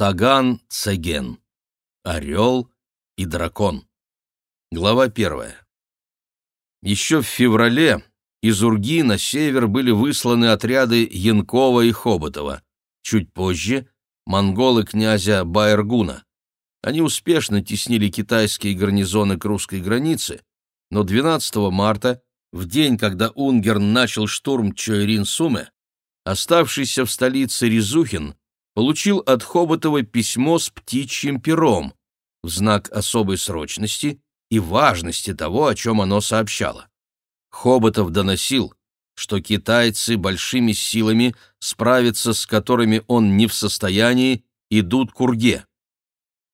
Саган Цеген. Орел и дракон. Глава первая. Еще в феврале из Урги на север были высланы отряды Янкова и Хоботова. Чуть позже — монголы князя Байергуна. Они успешно теснили китайские гарнизоны к русской границе, но 12 марта, в день, когда Унгерн начал штурм Чойрин-Суме, оставшийся в столице Резухин получил от Хоботова письмо с птичьим пером в знак особой срочности и важности того, о чем оно сообщало. Хоботов доносил, что китайцы большими силами, справиться с которыми он не в состоянии, идут к Урге.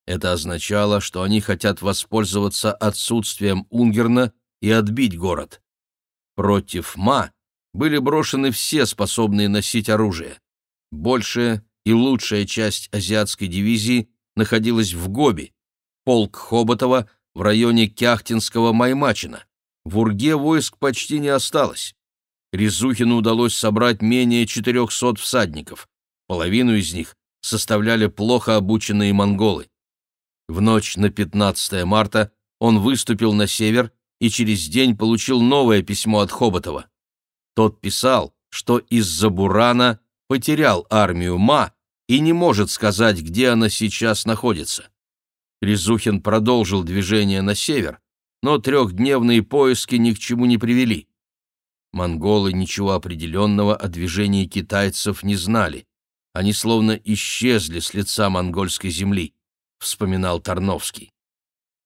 Это означало, что они хотят воспользоваться отсутствием Унгерна и отбить город. Против Ма были брошены все способные носить оружие. Большая и лучшая часть азиатской дивизии находилась в Гоби, полк Хоботова в районе Кяхтинского Маймачина. В Урге войск почти не осталось. Резухину удалось собрать менее 400 всадников. Половину из них составляли плохо обученные монголы. В ночь на 15 марта он выступил на север и через день получил новое письмо от Хоботова. Тот писал, что из-за Бурана потерял армию Ма и не может сказать, где она сейчас находится. Резухин продолжил движение на север, но трехдневные поиски ни к чему не привели. Монголы ничего определенного о движении китайцев не знали. Они словно исчезли с лица монгольской земли, вспоминал Тарновский.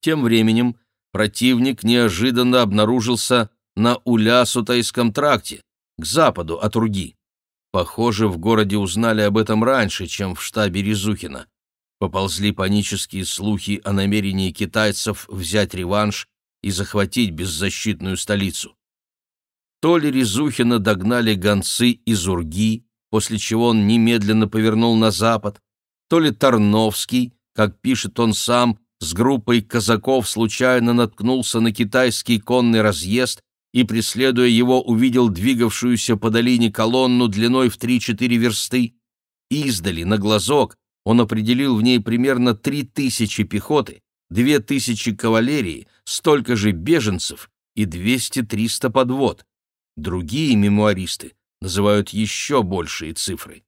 Тем временем противник неожиданно обнаружился на Уля-Сутайском тракте, к западу от Урги. Похоже, в городе узнали об этом раньше, чем в штабе Резухина. Поползли панические слухи о намерении китайцев взять реванш и захватить беззащитную столицу. То ли Резухина догнали гонцы из Урги, после чего он немедленно повернул на запад, то ли Тарновский, как пишет он сам, с группой казаков случайно наткнулся на китайский конный разъезд и, преследуя его, увидел двигавшуюся по долине колонну длиной в 3-4 версты. Издали, на глазок, он определил в ней примерно 3000 пехоты, 2000 кавалерии, столько же беженцев и 200-300 подвод. Другие мемуаристы называют еще большие цифры.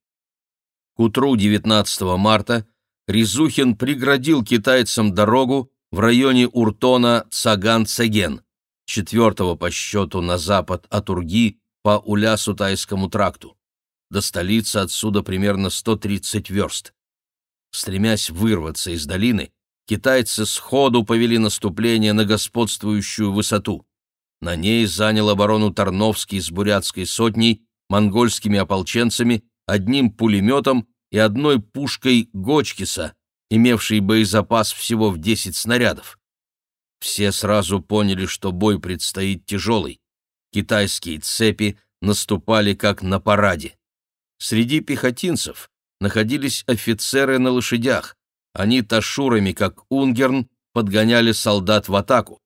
К утру 19 марта Резухин преградил китайцам дорогу в районе Уртона Цаган-Цеген четвертого по счету на запад от Урги по Уля-Сутайскому тракту. До столицы отсюда примерно 130 верст. Стремясь вырваться из долины, китайцы сходу повели наступление на господствующую высоту. На ней занял оборону Тарновский с бурятской сотней, монгольскими ополченцами, одним пулеметом и одной пушкой Гочкиса, имевшей боезапас всего в 10 снарядов. Все сразу поняли, что бой предстоит тяжелый. Китайские цепи наступали как на параде. Среди пехотинцев находились офицеры на лошадях. Они ташурами, как унгерн, подгоняли солдат в атаку.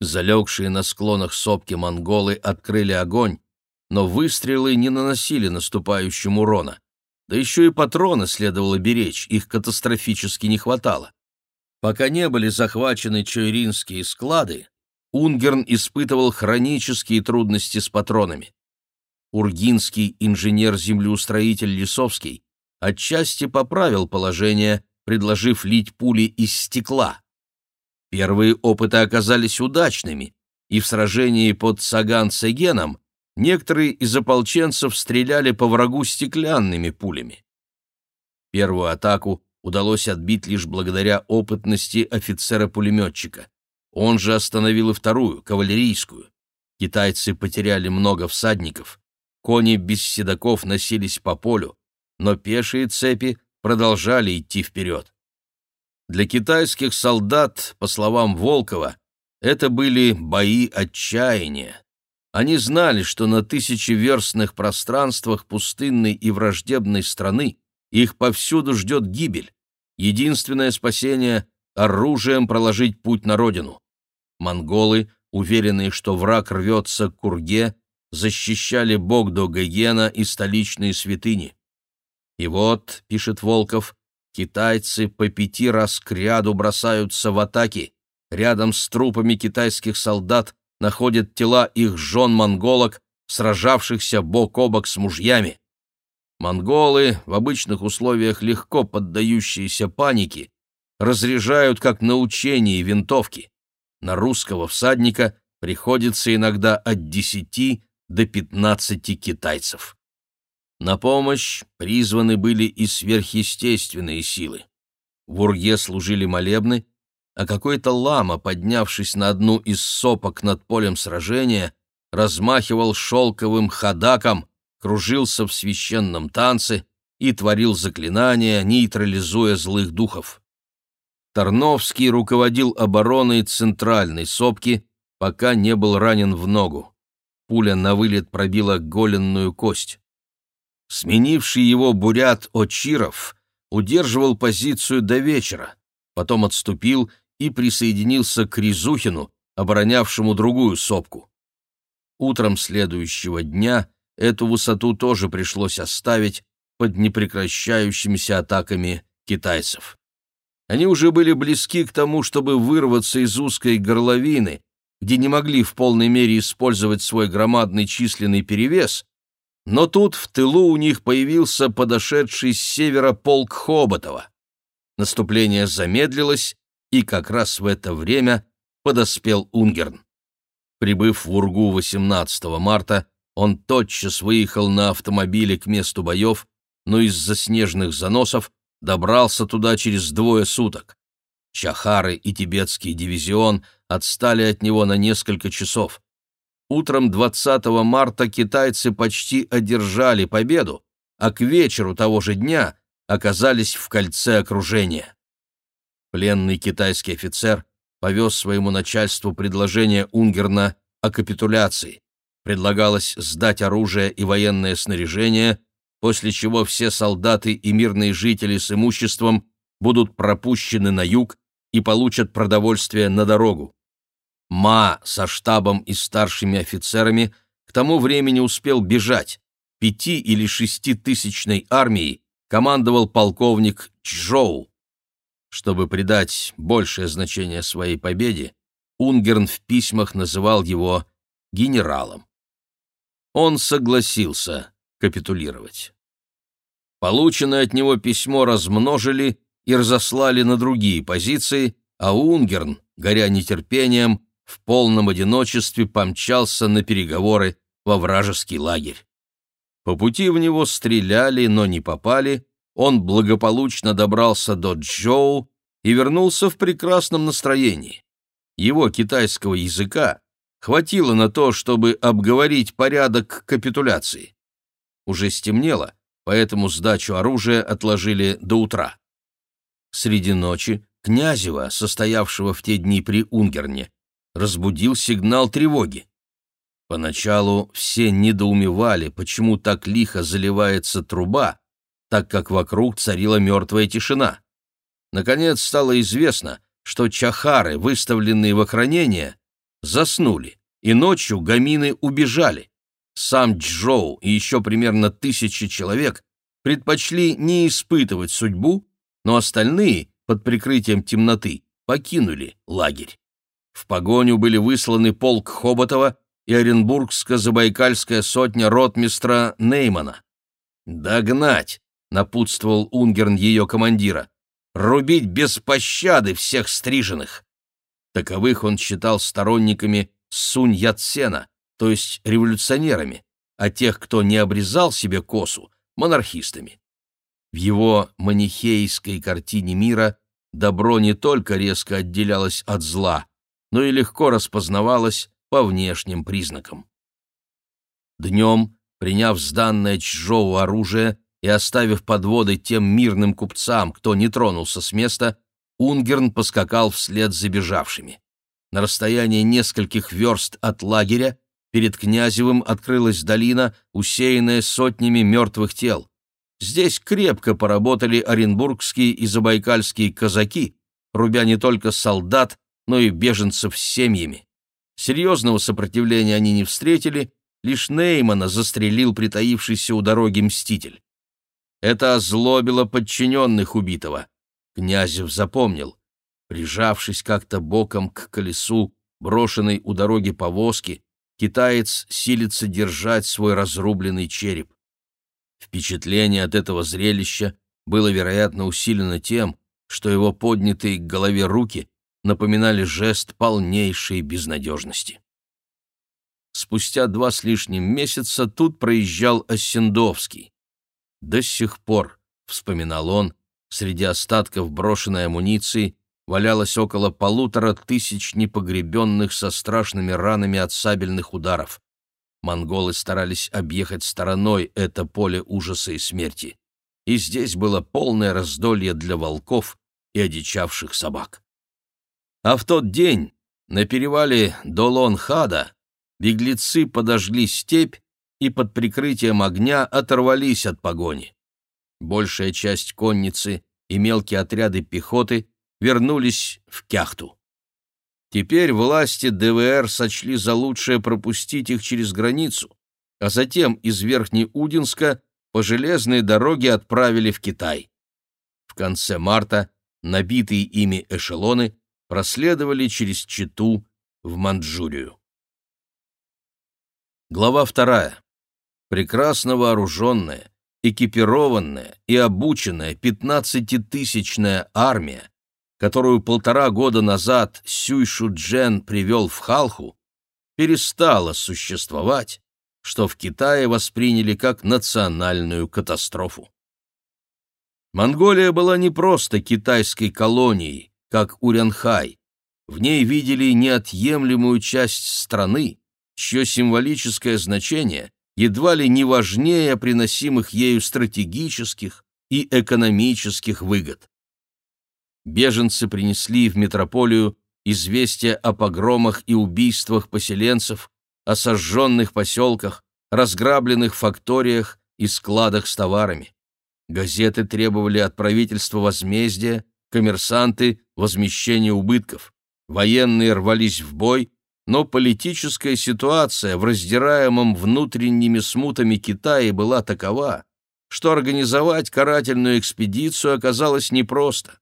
Залегшие на склонах сопки монголы открыли огонь, но выстрелы не наносили наступающим урона. Да еще и патроны следовало беречь, их катастрофически не хватало. Пока не были захвачены чойринские склады, Унгерн испытывал хронические трудности с патронами. Ургинский инженер-землеустроитель Лисовский отчасти поправил положение, предложив лить пули из стекла. Первые опыты оказались удачными, и в сражении под Саган-Сегеном некоторые из ополченцев стреляли по врагу стеклянными пулями. Первую атаку удалось отбить лишь благодаря опытности офицера-пулеметчика. Он же остановил и вторую, кавалерийскую. Китайцы потеряли много всадников. Кони без седаков носились по полю, но пешие цепи продолжали идти вперед. Для китайских солдат, по словам Волкова, это были бои отчаяния. Они знали, что на тысячеверстных пространствах пустынной и враждебной страны их повсюду ждет гибель. Единственное спасение — оружием проложить путь на родину. Монголы, уверенные, что враг рвется к Курге, защищали Богдо Гагена и столичные святыни. И вот, пишет Волков, китайцы по пяти раз к ряду бросаются в атаки. Рядом с трупами китайских солдат находят тела их жен-монголок, сражавшихся бок о бок с мужьями. Монголы, в обычных условиях легко поддающиеся панике, разряжают как на учении винтовки. На русского всадника приходится иногда от десяти до пятнадцати китайцев. На помощь призваны были и сверхъестественные силы. В Урге служили молебны, а какой-то лама, поднявшись на одну из сопок над полем сражения, размахивал шелковым ходаком, кружился в священном танце и творил заклинания, нейтрализуя злых духов. Тарновский руководил обороной центральной сопки, пока не был ранен в ногу. Пуля на вылет пробила голенную кость. Сменивший его бурят Очиров удерживал позицию до вечера, потом отступил и присоединился к Ризухину, оборонявшему другую сопку. Утром следующего дня эту высоту тоже пришлось оставить под непрекращающимися атаками китайцев. Они уже были близки к тому, чтобы вырваться из узкой горловины, где не могли в полной мере использовать свой громадный численный перевес, но тут в тылу у них появился подошедший с севера полк Хоботова. Наступление замедлилось, и как раз в это время подоспел Унгерн. Прибыв в Ургу 18 марта, он тотчас выехал на автомобиле к месту боев, но из-за снежных заносов добрался туда через двое суток. Чахары и тибетский дивизион отстали от него на несколько часов. Утром 20 марта китайцы почти одержали победу, а к вечеру того же дня оказались в кольце окружения. Пленный китайский офицер повез своему начальству предложение Унгерна о капитуляции. Предлагалось сдать оружие и военное снаряжение, после чего все солдаты и мирные жители с имуществом будут пропущены на юг и получат продовольствие на дорогу. Ма со штабом и старшими офицерами к тому времени успел бежать. Пяти- или шеститысячной армией командовал полковник Чжоу. Чтобы придать большее значение своей победе, Унгерн в письмах называл его генералом. Он согласился капитулировать. Полученное от него письмо размножили и разослали на другие позиции, а Унгерн, горя нетерпением, в полном одиночестве помчался на переговоры во вражеский лагерь. По пути в него стреляли, но не попали, он благополучно добрался до Джоу и вернулся в прекрасном настроении. Его китайского языка хватило на то, чтобы обговорить порядок капитуляции. Уже стемнело, поэтому сдачу оружия отложили до утра. Среди ночи Князева, состоявшего в те дни при Унгерне, разбудил сигнал тревоги. Поначалу все недоумевали, почему так лихо заливается труба, так как вокруг царила мертвая тишина. Наконец стало известно, что чахары, выставленные в охранение, заснули, и ночью гамины убежали. Сам Джоу и еще примерно тысячи человек предпочли не испытывать судьбу, но остальные, под прикрытием темноты, покинули лагерь. В погоню были высланы полк Хоботова и Оренбургско-Забайкальская сотня ротмистра Неймана. «Догнать!» — напутствовал Унгерн ее командира. «Рубить без пощады всех стриженных!» Таковых он считал сторонниками Сунь Яцена, то есть революционерами, а тех, кто не обрезал себе косу, монархистами. В его манихейской картине мира добро не только резко отделялось от зла, но и легко распознавалось по внешним признакам. Днем, приняв сданное Чжоу оружие и оставив подводы тем мирным купцам, кто не тронулся с места, Унгерн поскакал вслед за бежавшими. На расстоянии нескольких верст от лагеря перед Князевым открылась долина, усеянная сотнями мертвых тел. Здесь крепко поработали оренбургские и забайкальские казаки, рубя не только солдат, но и беженцев с семьями. Серьезного сопротивления они не встретили, лишь Неймана застрелил притаившийся у дороги мститель. Это озлобило подчиненных убитого. Князев запомнил. Прижавшись как-то боком к колесу, брошенной у дороги повозки, китаец силится держать свой разрубленный череп. Впечатление от этого зрелища было, вероятно, усилено тем, что его поднятые к голове руки напоминали жест полнейшей безнадежности. Спустя два с лишним месяца тут проезжал Осендовский. До сих пор, — вспоминал он, — среди остатков брошенной амуниции валялось около полутора тысяч непогребенных со страшными ранами от сабельных ударов. Монголы старались объехать стороной это поле ужаса и смерти. И здесь было полное раздолье для волков и одичавших собак. А в тот день на перевале Долон-Хада беглецы подожгли степь и под прикрытием огня оторвались от погони. Большая часть конницы и мелкие отряды пехоты вернулись в Кяхту. Теперь власти ДВР сочли за лучшее пропустить их через границу, а затем из Верхнеудинска по железной дороге отправили в Китай. В конце марта набитые ими эшелоны проследовали через Читу в Манчжурию. Глава вторая. Прекрасно вооруженная, экипированная и обученная пятнадцатитысячная армия, которую полтора года назад Сюй Шуджен привел в Халху, перестала существовать, что в Китае восприняли как национальную катастрофу. Монголия была не просто китайской колонией, как Урянхай. В ней видели неотъемлемую часть страны, чье символическое значение едва ли не важнее приносимых ею стратегических и экономических выгод. Беженцы принесли в метрополию известия о погромах и убийствах поселенцев, о сожженных поселках, разграбленных факториях и складах с товарами. Газеты требовали от правительства возмездия, коммерсанты — возмещения убытков. Военные рвались в бой, но политическая ситуация в раздираемом внутренними смутами Китае была такова, что организовать карательную экспедицию оказалось непросто.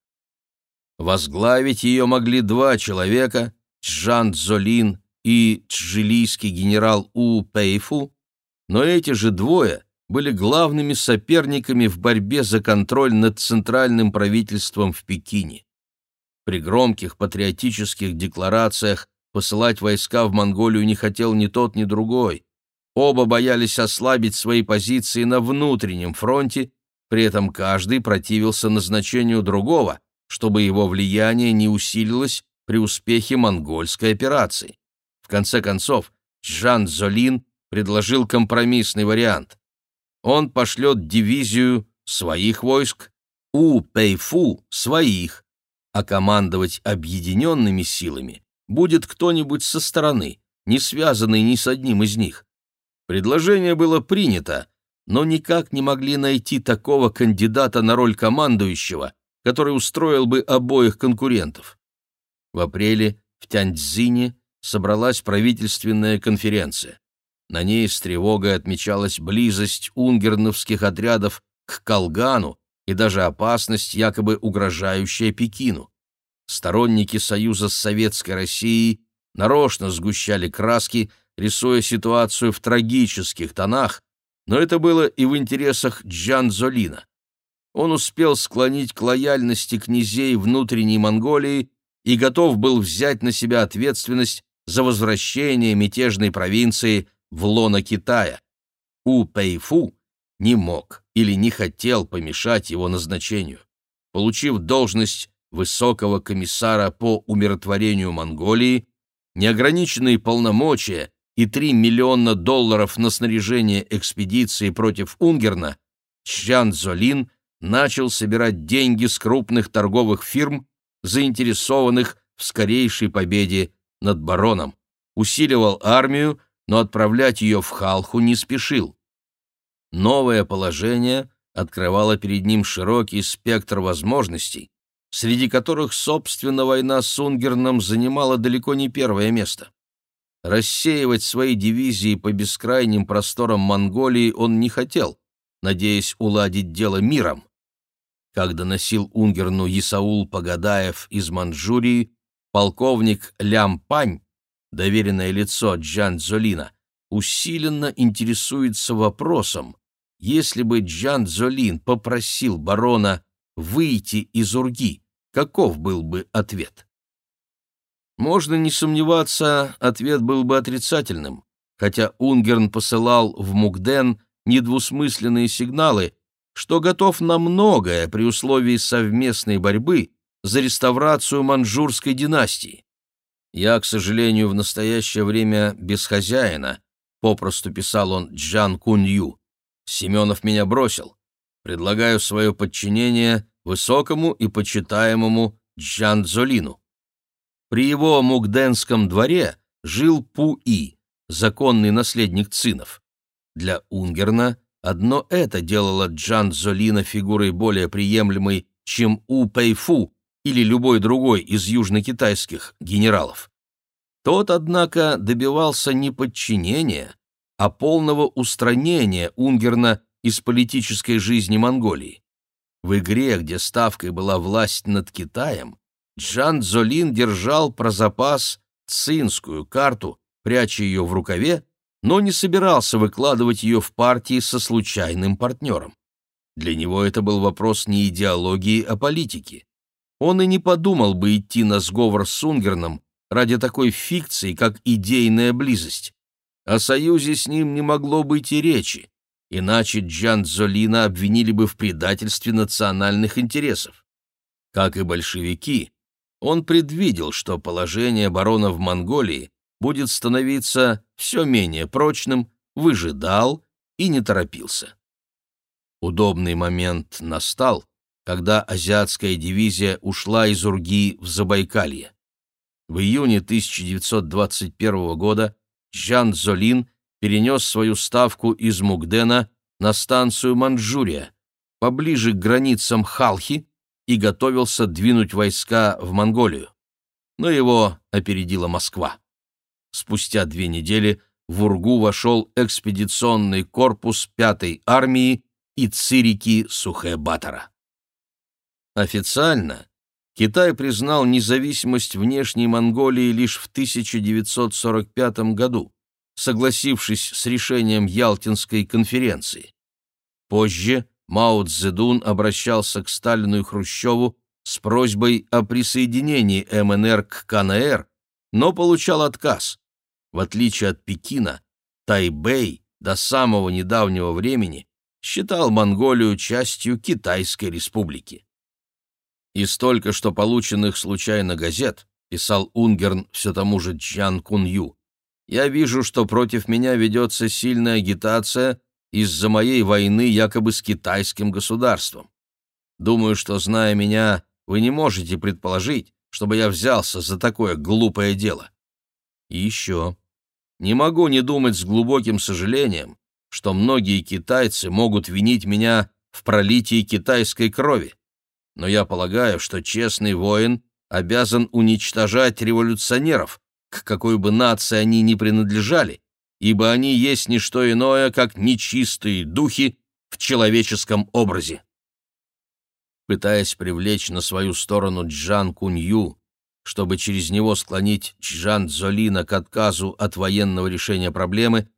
Возглавить ее могли два человека — Чжан Цзолин и чжилийский генерал У Пэйфу, но эти же двое были главными соперниками в борьбе за контроль над центральным правительством в Пекине. При громких патриотических декларациях посылать войска в Монголию не хотел ни тот, ни другой. Оба боялись ослабить свои позиции на внутреннем фронте, при этом каждый противился назначению другого, чтобы его влияние не усилилось при успехе монгольской операции. В конце концов, Жан Золин предложил компромиссный вариант. Он пошлет дивизию своих войск, У Пэйфу — своих, а командовать объединенными силами будет кто-нибудь со стороны, не связанный ни с одним из них. Предложение было принято, но никак не могли найти такого кандидата на роль командующего, который устроил бы обоих конкурентов. В апреле в Тяньцзине собралась правительственная конференция. На ней с тревогой отмечалась близость унгерновских отрядов к Колгану и даже опасность, якобы угрожающая Пекину. Сторонники союза с Советской Россией нарочно сгущали краски, рисуя ситуацию в трагических тонах, но это было и в интересах Джан Золина. Он успел склонить к лояльности князей внутренней Монголии и готов был взять на себя ответственность за возвращение мятежной провинции в лоно Китая. У Пэйфу не мог или не хотел помешать его назначению. Получив должность высокого комиссара по умиротворению Монголии, неограниченные полномочия и 3 миллиона долларов на снаряжение экспедиции против Унгерна, Чжан Золин начал собирать деньги с крупных торговых фирм, заинтересованных в скорейшей победе над бароном, усиливал армию, но отправлять ее в Халху не спешил. Новое положение открывало перед ним широкий спектр возможностей, среди которых, собственно, война с Унгерном занимала далеко не первое место. Рассеивать свои дивизии по бескрайним просторам Монголии он не хотел, надеясь уладить дело миром. Как доносил Унгерну Исаул Погадаев из Манчжурии, полковник Лям Пань, доверенное лицо Джан Цзолина, усиленно интересуется вопросом, если бы Джан Цзолин попросил барона выйти из Урги, каков был бы ответ? Можно не сомневаться, ответ был бы отрицательным, хотя Унгерн посылал в Мукден недвусмысленные сигналы, что готов на многое при условии совместной борьбы за реставрацию манчжурской династии. Я, к сожалению, в настоящее время без хозяина, попросту писал он Джан Кунью. Семенов меня бросил. Предлагаю свое подчинение высокому и почитаемому Джан Золину. При его мукденском дворе жил Пу-И, законный наследник цинов. Для Унгерна одно это делало Джан Золина фигурой более приемлемой, чем У Пэйфу или любой другой из южнокитайских генералов. Тот, однако, добивался не подчинения, а полного устранения Унгерна из политической жизни Монголии. В игре, где ставкой была власть над Китаем, Джан Золин держал про запас цинскую карту, пряча ее в рукаве, но не собирался выкладывать ее в партии со случайным партнером. Для него это был вопрос не идеологии, а политики. Он и не подумал бы идти на сговор с Сунгерном ради такой фикции, как идейная близость. О союзе с ним не могло быть и речи, иначе Джан Золина обвинили бы в предательстве национальных интересов. Как и большевики, он предвидел, что положение барона в Монголии будет становиться все менее прочным, выжидал и не торопился. Удобный момент настал, когда азиатская дивизия ушла из Урги в Забайкалье. В июне 1921 года Жан Золин перенес свою ставку из Мугдена на станцию Манчжурия, поближе к границам Халхи, и готовился двинуть войска в Монголию. Но его опередила Москва. Спустя две недели в Ургу вошел экспедиционный корпус 5-й армии и цирики Сухэбатора. Официально Китай признал независимость внешней Монголии лишь в 1945 году, согласившись с решением Ялтинской конференции. Позже Мао Цзэдун обращался к Сталину и Хрущеву с просьбой о присоединении МНР к КНР, но получал отказ. В отличие от Пекина, Тайбэй до самого недавнего времени считал Монголию частью Китайской республики. Из только что полученных случайно газет, писал Унгерн все тому же Чжан Кунью, я вижу, что против меня ведется сильная агитация из-за моей войны якобы с китайским государством. Думаю, что, зная меня, вы не можете предположить, чтобы я взялся за такое глупое дело. И еще. Не могу не думать с глубоким сожалением, что многие китайцы могут винить меня в пролитии китайской крови. Но я полагаю, что честный воин обязан уничтожать революционеров, к какой бы нации они ни принадлежали, ибо они есть не что иное, как нечистые духи в человеческом образе. Пытаясь привлечь на свою сторону Джан Кунью, чтобы через него склонить Чжан Цзолина к отказу от военного решения проблемы,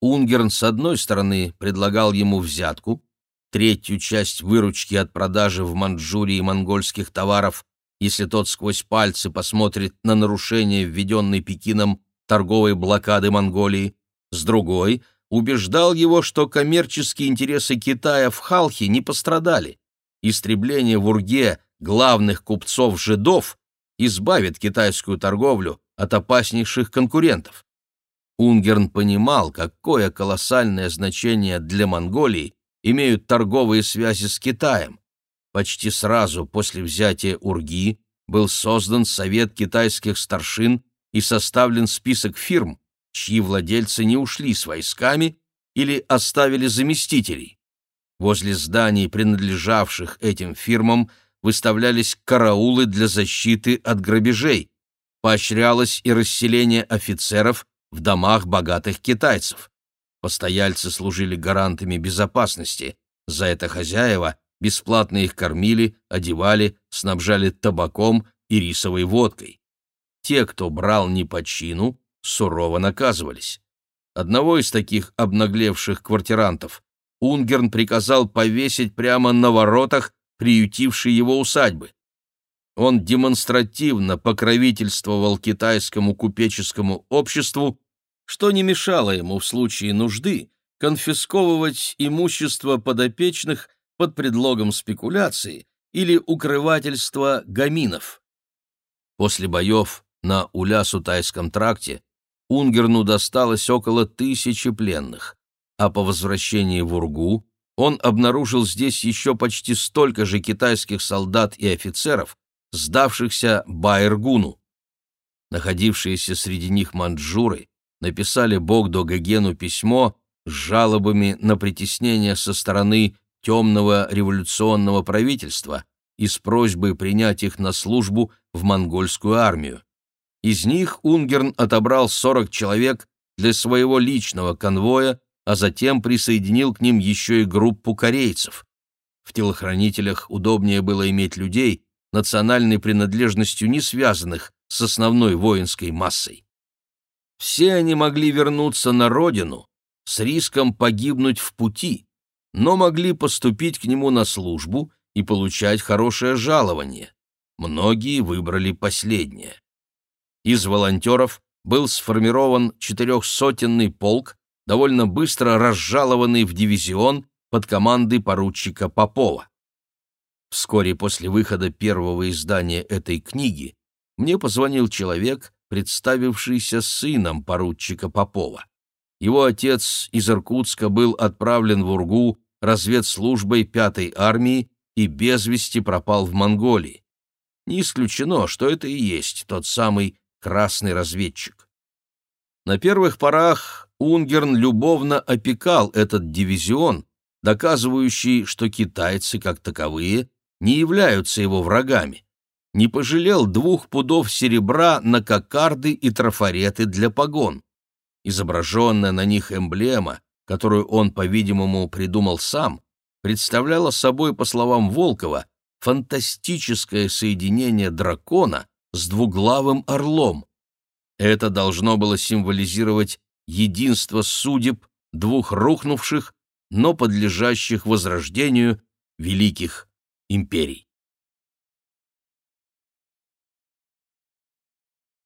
Унгерн, с одной стороны, предлагал ему взятку, третью часть выручки от продажи в Манчжурии монгольских товаров, если тот сквозь пальцы посмотрит на нарушение введенной Пекином торговой блокады Монголии, с другой убеждал его, что коммерческие интересы Китая в Халхе не пострадали. Истребление в Урге главных купцов-жидов избавит китайскую торговлю от опаснейших конкурентов. Унгерн понимал, какое колоссальное значение для Монголии имеют торговые связи с Китаем. Почти сразу после взятия Урги был создан Совет китайских старшин и составлен список фирм, чьи владельцы не ушли с войсками или оставили заместителей. Возле зданий, принадлежавших этим фирмам, выставлялись караулы для защиты от грабежей, поощрялось и расселение офицеров в домах богатых китайцев. Постояльцы служили гарантами безопасности, За это хозяева бесплатно их кормили, одевали, снабжали табаком и рисовой водкой. Те, кто брал не по чину, сурово наказывались. Одного из таких обнаглевших квартирантов Унгерн приказал повесить прямо на воротах приютившей его усадьбы. Он демонстративно покровительствовал китайскому купеческому обществу, что не мешало ему в случае нужды конфисковывать имущество подопечных под предлогом спекуляции или укрывательства гаминов. После боев на Улясу-Тайском тракте Унгерну досталось около тысячи пленных, а по возвращении в Ургу он обнаружил здесь еще почти столько же китайских солдат и офицеров, сдавшихся Байргуну. Находившиеся среди них манджуры написали Богдо Гагену письмо с жалобами на притеснение со стороны темного революционного правительства и с просьбой принять их на службу в монгольскую армию. Из них Унгерн отобрал 40 человек для своего личного конвоя, а затем присоединил к ним еще и группу корейцев. В телохранителях удобнее было иметь людей, национальной принадлежностью не связанных с основной воинской массой. Все они могли вернуться на родину с риском погибнуть в пути, но могли поступить к нему на службу и получать хорошее жалование. Многие выбрали последнее. Из волонтеров был сформирован четырехсотенный полк, довольно быстро разжалованный в дивизион под командой поручика Попова. Вскоре после выхода первого издания этой книги мне позвонил человек, представившийся сыном поручика Попова. Его отец из Иркутска был отправлен в Ургу разведслужбой пятой армии и без вести пропал в Монголии. Не исключено, что это и есть тот самый красный разведчик. На первых порах Унгерн любовно опекал этот дивизион, доказывающий, что китайцы, как таковые, не являются его врагами. Не пожалел двух пудов серебра на кокарды и трафареты для погон. Изображенная на них эмблема, которую он, по-видимому, придумал сам, представляла собой, по словам Волкова, фантастическое соединение дракона с двуглавым орлом. Это должно было символизировать единство судеб двух рухнувших, но подлежащих возрождению великих империй.